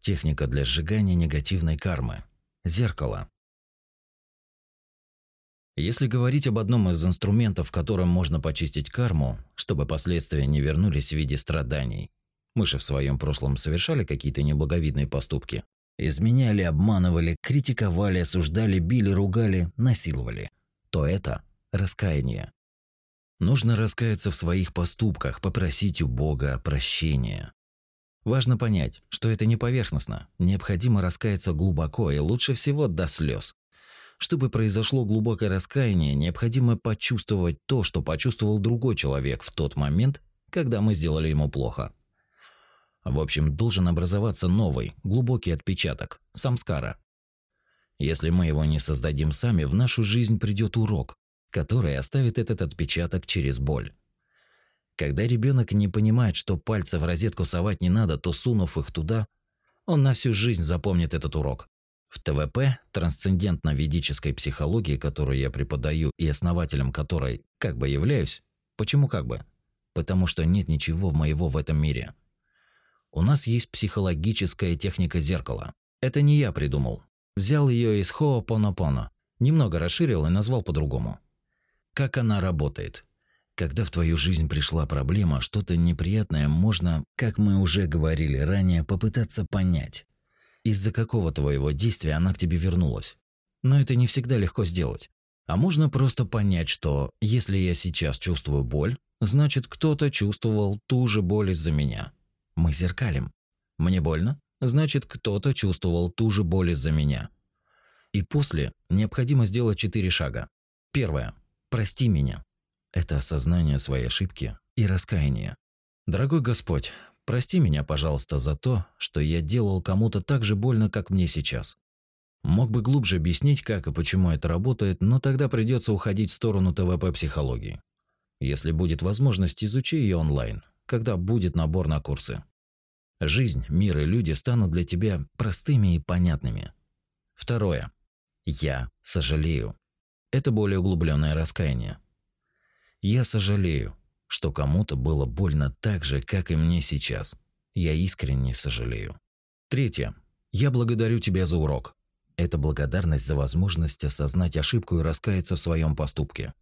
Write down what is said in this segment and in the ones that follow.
Техника для сжигания негативной кармы. Зеркало. Если говорить об одном из инструментов, которым можно почистить карму, чтобы последствия не вернулись в виде страданий. Мы же в своем прошлом совершали какие-то неблаговидные поступки. Изменяли, обманывали, критиковали, осуждали, били, ругали, насиловали. То это раскаяние. Нужно раскаяться в своих поступках, попросить у Бога прощения. Важно понять, что это не поверхностно. Необходимо раскаяться глубоко и лучше всего до слез. Чтобы произошло глубокое раскаяние, необходимо почувствовать то, что почувствовал другой человек в тот момент, когда мы сделали ему плохо. В общем, должен образоваться новый, глубокий отпечаток – самскара. Если мы его не создадим сами, в нашу жизнь придет урок, который оставит этот отпечаток через боль. Когда ребенок не понимает, что пальцы в розетку совать не надо, то сунув их туда, он на всю жизнь запомнит этот урок. В ТВП, трансцендентно-ведической психологии, которую я преподаю и основателем которой как бы являюсь, почему как бы? Потому что нет ничего моего в этом мире. У нас есть психологическая техника зеркала. Это не я придумал. Взял ее из Хоопонопоно, немного расширил и назвал по-другому. Как она работает? Когда в твою жизнь пришла проблема, что-то неприятное, можно, как мы уже говорили ранее, попытаться понять, из-за какого твоего действия она к тебе вернулась. Но это не всегда легко сделать. А можно просто понять, что если я сейчас чувствую боль, значит кто-то чувствовал ту же боль из-за меня. Мы зеркалим. Мне больно, значит кто-то чувствовал ту же боль из-за меня. И после необходимо сделать четыре шага. Первое. Прости меня. Это осознание своей ошибки и раскаяние. Дорогой Господь, прости меня, пожалуйста, за то, что я делал кому-то так же больно, как мне сейчас. Мог бы глубже объяснить, как и почему это работает, но тогда придется уходить в сторону ТВП-психологии. Если будет возможность, изучи ее онлайн, когда будет набор на курсы. Жизнь, мир и люди станут для тебя простыми и понятными. Второе. Я сожалею. Это более углубленное раскаяние. Я сожалею, что кому-то было больно так же, как и мне сейчас. Я искренне сожалею. Третье. Я благодарю тебя за урок. Это благодарность за возможность осознать ошибку и раскаяться в своем поступке.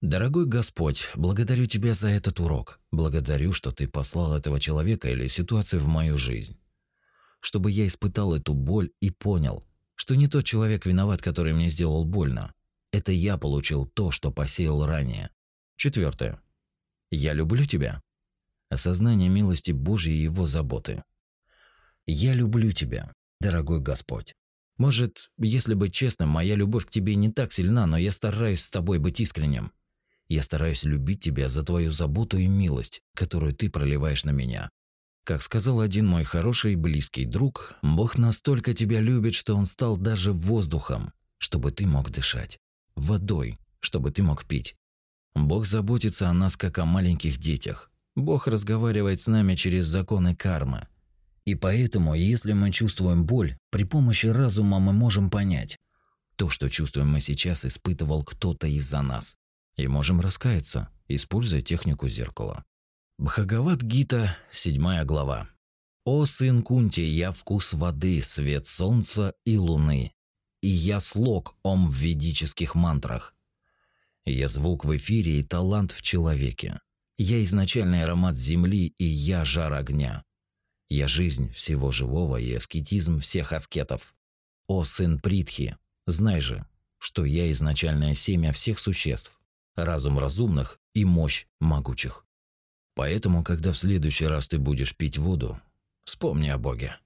Дорогой Господь, благодарю тебя за этот урок. Благодарю, что ты послал этого человека или ситуацию в мою жизнь. Чтобы я испытал эту боль и понял, что не тот человек виноват, который мне сделал больно. Это я получил то, что посеял ранее. Четвертое. Я люблю тебя. Осознание милости Божьей и его заботы. Я люблю тебя, дорогой Господь. Может, если быть честным, моя любовь к тебе не так сильна, но я стараюсь с тобой быть искренним. Я стараюсь любить тебя за твою заботу и милость, которую ты проливаешь на меня. Как сказал один мой хороший и близкий друг, Бог настолько тебя любит, что он стал даже воздухом, чтобы ты мог дышать, водой, чтобы ты мог пить, Бог заботится о нас как о маленьких детях. Бог разговаривает с нами через законы кармы. И поэтому, если мы чувствуем боль, при помощи разума мы можем понять, то, что чувствуем мы сейчас, испытывал кто-то из-за нас. И можем раскаяться, используя технику зеркала. Бхагават-гита, 7 глава. «О сын Кунти, я вкус воды, свет солнца и луны, и я слог ом в ведических мантрах, я звук в эфире и талант в человеке. Я изначальный аромат земли и я жар огня. Я жизнь всего живого и аскетизм всех аскетов. О сын Притхи, знай же, что я изначальное семя всех существ, разум разумных и мощь могучих. Поэтому, когда в следующий раз ты будешь пить воду, вспомни о Боге.